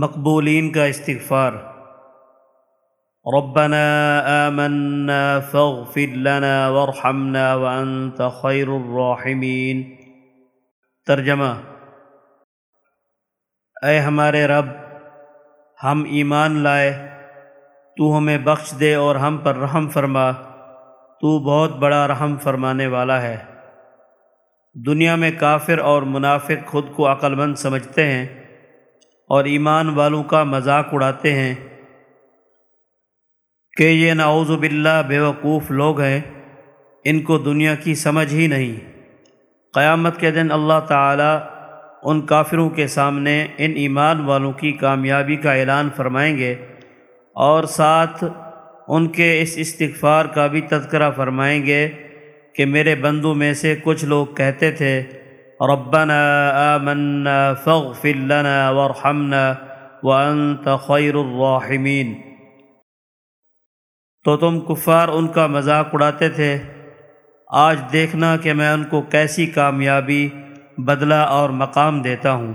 مقبولین کا استغفار۔ ربنا آمنا فاغفر لنا وارحمنا وانت خیر الراحمین۔ ترجمہ۔ اے ہمارے رب، ہم ایمان لائے، تو ہمیں بخش دے اور ہم پر رحم فرما۔ تو بہت بڑا رحم فرمانے والا ہے۔ دنیا میں کافر اور منافق خود کو عقل مند سمجھتے ہیں۔ اور ایمان والوں کا مذاق اڑاتے ہیں کہ یہ نعوذ باللہ بیوقوف لوگ ہیں، ان کو دنیا کی سمجھ ہی نہیں۔ قیامت کے دن اللہ تعالیٰ ان کافروں کے سامنے ان ایمان والوں کی کامیابی کا اعلان فرمائیں گے اور ساتھ ان کے اس استغفار کا بھی تذکرہ فرمائیں گے کہ میرے بندوں میں سے کچھ لوگ کہتے تھے ربنا آمنا فاغفر لنا وارحمنا وانت خیر الراحمین تو تم کفار ان کا مذاق اڑاتے تھے۔ آج دیکھنا کہ میں ان کو کیسی کامیابی، بدلہ اور مقام دیتا ہوں۔